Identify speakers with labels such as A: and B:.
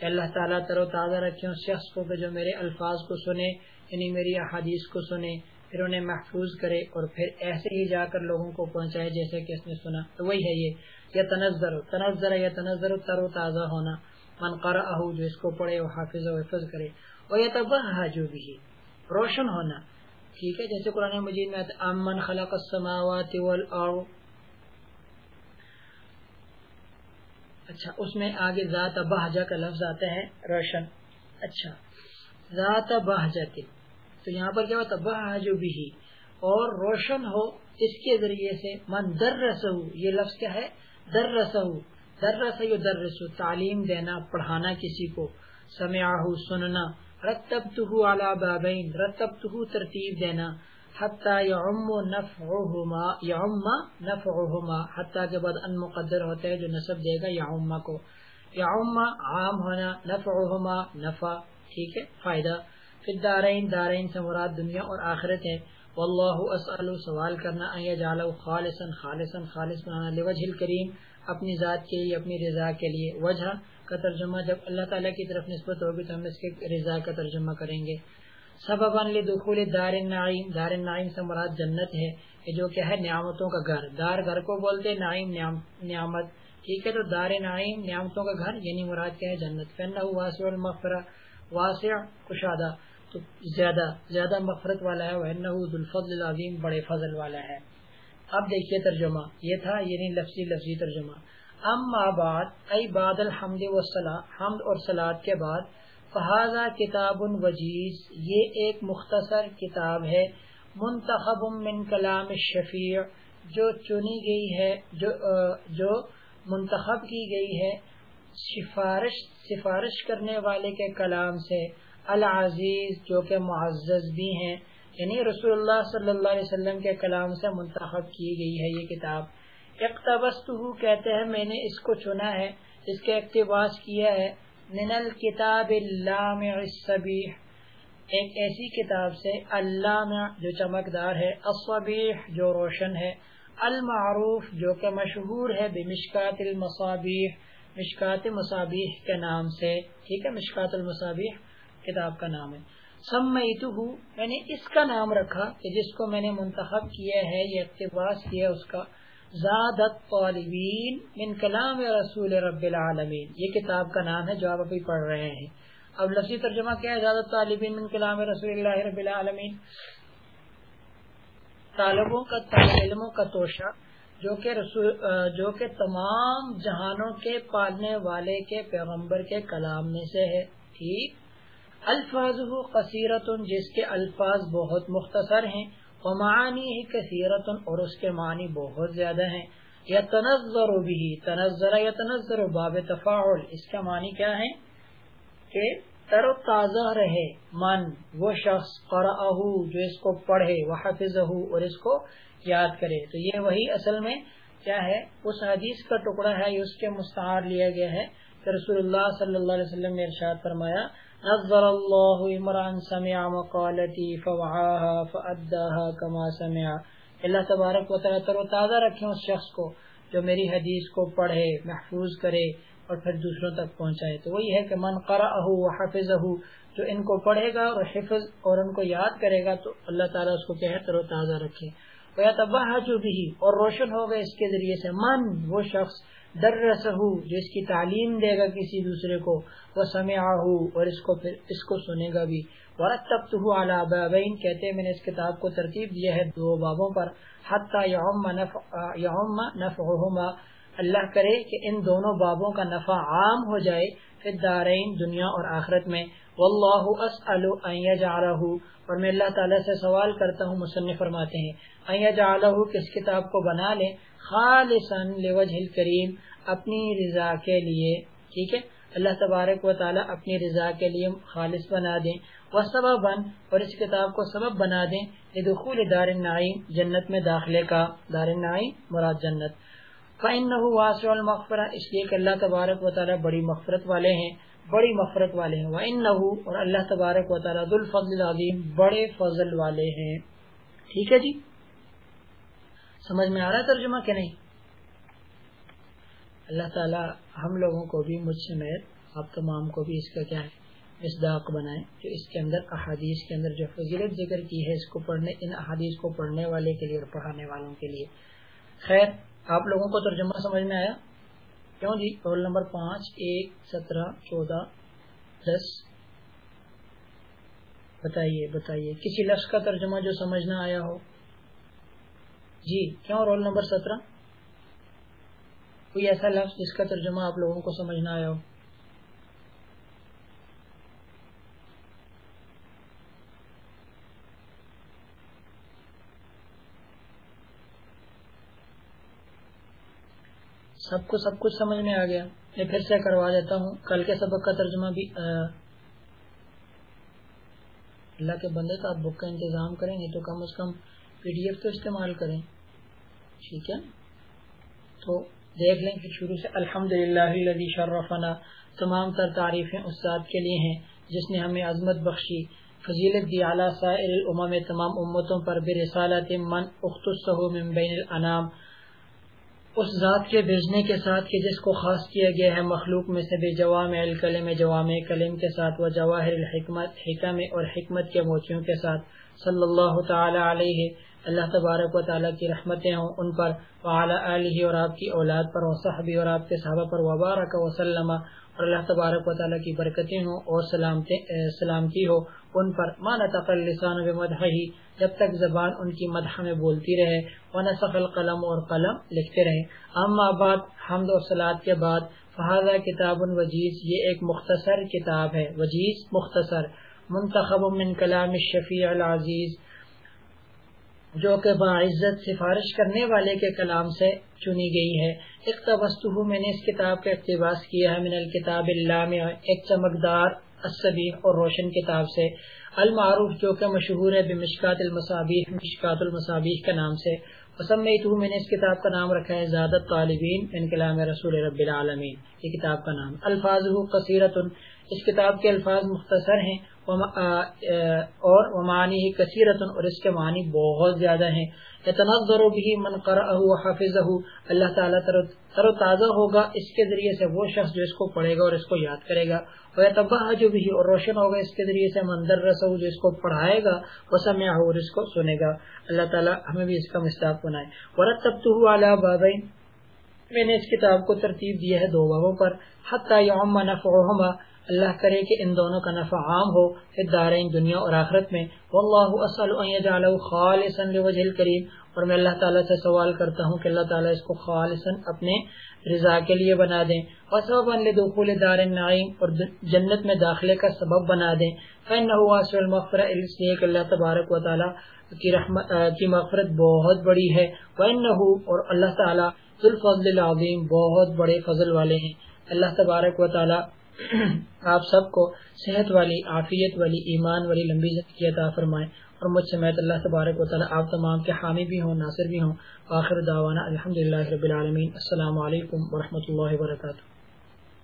A: کہ اللہ تعالیٰ تر و تازہ رکھے اس شخص کو جو میرے الفاظ کو سنے یعنی میری احادیث کو سنے، پھر انہیں محفوظ کرے اور پھر ایسے ہی جا کر لوگوں کو پہنچائے جیسے کہ اس نے سنا۔ تو وہی ہے یہ۔ یا تنظر تنظر یا تنظر تر و تازہ ہونا۔ من قرأہ جو اس کو پڑھے وہ حافظ و حفظ کرے۔ اور یہ تباہ جو بھی روشن ہونا۔ ٹھیک ہے، جیسے قرآن مجید میں امن خلق السماوات والارض اچھا اس میں آگے ذات بہجا کا لفظ آتا ہے، روشن۔ اچھا ذات بہجا کے۔ تو یہاں پر کیا ہوتا بہجو بھی۔ اور روشن ہو، اس کے ذریعے سے من در رسو یہ لفظ کیا ہے؟ در رسو در رسو در رسو تعلیم دینا، پڑھانا کسی کو۔ سمیا سننا۔ رتب تو اعلیٰ بابین رتب ترتیب دینا۔ حتیٰ یعم نفعہما یعم نفعہما حتیٰ کے بعد ان مقدر ہوتا ہے جو نصب دے گا یعم کو۔ یعم عام ہونا نفعہما نفع، ٹھیک ہے، فائدہ۔ پھر دارین دارین سے مراد دنیا اور آخرت ہے۔ واللہ اسألو، سوال کرنا، ان یجعلو خالصا خالصا، خالص بنانا لوجہ الکریم، اپنی ذات کے لیے، اپنی رضا کے لیے۔ وجہ کا ترجمہ جب اللہ تعالیٰ کی طرف نسبت ہوگی تو ہم اس کے رضا کا ترجمہ کریں گے۔ سبب لدخول دار النعیم دار النعیم سے مراد جنت ہے جو کہ ہے نعمتوں کا گھر۔ دار گھر کو بولتے نعیم نعمت۔ ٹھیک ہے، تو دار نعیم، نعمتوں کا گھر یعنی مراد کیا ہے؟ جنت۔ فنہ واسع المغفرہ واسع کشادہ۔ تو زیادہ زیادہ مغفرت والا ہے وہ ذوالفضل العظیم بڑے فضل والا ہے۔ اب دیکھیے ترجمہ، یہ تھا یعنی لفظی لفظی ترجمہ۔ اما بعد ای بعد الحمد والصلاة، حمد اور صلات کے بعد فہذا کتاب وجیز یہ ایک مختصر کتاب ہے، منتخب من کلام شفیع جو چنی گئی ہے، جو جو منتخب کی گئی ہے، سفارش سفارش کرنے والے کے کلام سے، العزیز، جو کہ معزز بھی ہیں یعنی رسول اللہ صلی اللہ علیہ وسلم کے کلام سے منتخب کی گئی ہے یہ کتاب۔ اقتبست کہتے ہیں، میں نے اس کو چنا ہے، اس کے اقتباس کیا ہے۔ من الکتاب اللامع الصبیح ایک ایسی کتاب سے اللامع جو چمکدار ہے، الصبیح جو روشن ہے، المعروف جو کہ مشہور ہے بمشکات المصابیح. مشکات مصابیح کے نام سے، ٹھیک ہے، مشکات المصابیح کتاب کا نام ہے. سمیتہ میں یعنی نے اس کا نام رکھا کہ جس کو میں نے منتخب کیا ہے، یہ اقتباس کیا اس کا. زادت طالبین من کلام رسول رب العالمین۔ یہ کتاب کا نام ہے جو آپ ابھی پڑھ رہے ہیں۔ اب لفظی ترجمہ کیا ہے؟ زادت طالبین من کلام رسول اللہ رب العالمین۔ طالبوں کا طالب علموں کا توشہ، جو کہ رسول، جو کہ تمام جہانوں کے پالنے والے کے پیغمبر کے کلام میں سے ہے۔ ٹھیک؟ الفاظ قصیرت جس کے الفاظ بہت مختصر ہیں۔ ومعانی ہی کثیرت اور اس کے معنی بہت زیادہ ہیں۔ یا تنظر بھی تنظر یا تنظر باب تفاعل۔ اس کا معنی کیا ہے کہ تر و تازہ رہے من، وہ شخص قرأہ جو اس کو پڑھے وہ حفظہ اور اس کو یاد کرے۔ تو یہ وہی اصل میں کیا ہے؟ اس حدیث کا ٹکڑا ہے، اس کے مستعار لیا گیا ہے۔ کہ رسول اللہ صلی اللہ علیہ وسلم نے ارشاد فرمایا نظر اللہ عمران سمع مقالتی فوعاها فاداها كما سمع. اللہ تبارک و تعالی تر و تازہ رکھے اس شخص کو جو میری حدیث کو پڑھے، محفوظ کرے اور پھر دوسروں تک پہنچائے. تو وہی ہے کہ من قرأه وحفظه جو ان کو پڑھے گا اور حفظ اور ان کو یاد کرے گا تو اللہ تعالیٰ اس کو کیا ہے تر و تازہ رکھے جو بھی اور روشن ہوگا اس کے ذریعے سے. من وہ شخص در رسو جو اس کی تعلیم دے گا کسی دوسرے کو، وہ سمیا اور اس کو پھر اس کو سنے گا بھی۔ ورتب تو اعلیٰ کہتے ہیں میں نے اس کتاب کو ترتیب دیا ہے دو بابوں پر۔ حتیٰ یوم نفعہما اللہ کرے کہ ان دونوں بابوں کا نفع عام ہو جائے پھر دارین دنیا اور آخرت میں۔ واللہ اسألو ان یجعلہ اور میں اللہ تعالیٰ سے سوال کرتا ہوں، مصنف فرماتے ہیں۔ ان یجعلہ کس کتاب کو بنا لیں؟ خالصا لوجہ الکریم اپنی رضا کے لیے، ٹھیک ہے؟ اللہ تبارک و تعالیٰ اپنی رضا کے لیے خالص بنا دیں۔ وہ سبب بن اور اس کتاب کو سبب بنا دیں دخول دار نعیم جنت میں داخلے کا، دار نعیم مراد جنت۔ فَإِنَّهُ وَاسِعُ الْمَغْفِرَةِ۔ اس لیے کہ اللہ تبارک و تعالیٰ بڑی مغفرت والے ہیں، بڑی مغفرت والے ہیں۔ وَإِنَّهُ، اور اللہ تبارک و تعالیٰ ذو الفضل العظیم، بڑے فضل والے ہیں۔ ٹھیک ہے جی؟ سمجھ میں آ رہا ہے ترجمہ کہ نہیں؟ اللہ تعالی ہم لوگوں کو بھی مجھ سے آپ تمام کو بھی اس کا کیا ہے، مصداق بنائیں جو اس کے اندر احادیث کے اندر جو فضیلت ذکر کی ہے، اس کو پڑھنے، ان احادیث کو پڑھنے والے کے لیے اور پڑھانے والوں کے لیے۔ خیر، آپ لوگوں کو ترجمہ سمجھ میں آیا؟ کیوں جی؟ رول نمبر پانچ، ایک، سترہ، چودہ، دس۔ بتائیے بتائیے، کسی لفظ کا ترجمہ جو سمجھنا آیا ہو؟ جی کیوں رول نمبر سترہ؟ کوئی ایسا لفظ جس کا ترجمہ آپ لوگوں کو سمجھنا آیا ہو؟ سب کو سب کچھ سمجھ میں آ گیا۔ میں پھر سے کروا دیتا ہوں۔ کل کے سبق کا ترجمہ بھی اللہ کے بندے کا آپ بک کا انتظام کریں گے تو کم از کم پی ڈی ایف تو استعمال کریں۔ ٹھیک ہے؟ تو دیکھ لیں کہ شروع سے الحمد للہ شرفنا، تمام تر تعریفیں استاد کے لیے ہیں جس نے ہمیں عظمت بخشی، فضیلت دی اعلیٰ سائر الامم تمام امتوں پر برسالت من اختص من بین الانام۔ اس ذات کے بھیجنے کے ساتھ کہ جس کو خاص کیا گیا ہے مخلوق میں سے بے جوام الکلم جوام کلم کے ساتھ و جواہر الحکمت، حکم اور حکمت کے موتیوں کے ساتھ۔ صلی اللہ تعالی علیہ اللہ تبارک و تعالیٰ کی رحمتیں ہوں ان پر وعلی علیہ اور آپ کی اولاد پر و صحبی اور آپ کے صحابہ پر، وبارک وسلم، اور اللہ تبارک و تعالیٰ کی برکتیں ہوں اور سلامتی ہو ان پر۔ مانا تقل لسان بمدحہی جب تک زبان ان کی مدح میں بولتی رہے، ونسخ القلم اور قلم لکھتے رہے۔ اما بعد، حمد و صلات کے بعد، فہذا کتاب وجیز، یہ ایک مختصر کتاب ہے۔ وجیز مختصر، منتخب من کلام الشفیع العزیز۔ جو کہ باعزت سفارش کرنے والے کے کلام سے چنی گئی ہے۔ اقتبستہ میں نے اس کتاب کا اقتباس کیا ہے، من الکتاب اللہ میں ایک چمکدار الصبیح اور روشن کتاب سے۔ المعروف، جو کہ مشہور ہے، بمشکات المصابیح، مشکات المصابیح کے نام سے۔ وسمیتہ میں نے اس کتاب کا نام رکھا ہے، زیادت طالبین من کلام رسول رب العالمین۔ یہ کتاب کا نام۔ الفاظہ قصیرت اس کتاب کے الفاظ مختصر ہیں۔ اور ومانی کثیرت اور اس کے معنی بہت زیادہ ہیں۔ تنظر بھی من قرأہ حافظہ اللہ تعالیٰ تر و تازہ ہوگا اس کے ذریعے سے وہ شخص جو اس کو پڑھے گا اور اس کو یاد کرے گا۔ وہ تباہ جو بھی اور روشن ہوگا اس کے ذریعے سے مندر رسو جو اس کو پڑھائے گا وہ سمیا ہو اور اس کو سنے گا۔ اللہ تعالیٰ ہمیں بھی اس کا مستاق بنائے۔ ورتب تو بابین میں نے اس کتاب کو ترتیب دیا ہے دو بابوں پر۔ حتیٰ یوم نفعہما اللہ کرے کہ ان دونوں کا نفع عام ہو دارین دنیا اور آخرت میں۔ واللہ اسأل ان یجعلہ خالصا لوجہ الکریم۔ اور میں اللہ تعالیٰ سے سوال کرتا ہوں کہ اللہ تعالیٰ اس کو خالصا اپنے رضا کے لیے بنا دیں۔ وسببا لدخول دار النعیم اور جنت میں داخلے کا سبب بنا دیں۔ فإنه واسع المغفرہ اس لیے کہ اللہ تبارک و تعالیٰ کی رحمت کی مغفرت بہت بڑی ہے۔ وإنه اور اللہ تعالیٰ ذو الفضل العظیم بہت بڑے فضل والے ہیں۔ اللہ تبارک و تعالیٰ آپ سب کو صحت والی، عافیت والی، ایمان والی لمبی زندگی عطا فرمائے اور مجھ سے میں اللہ تبارک و تعالیٰ آپ تمام کے حامی بھی ہوں، ناصر بھی ہوں۔ آخر دعوانا الحمد رب العالمین۔ السلام علیکم ورحمۃ اللہ وبرکاتہ۔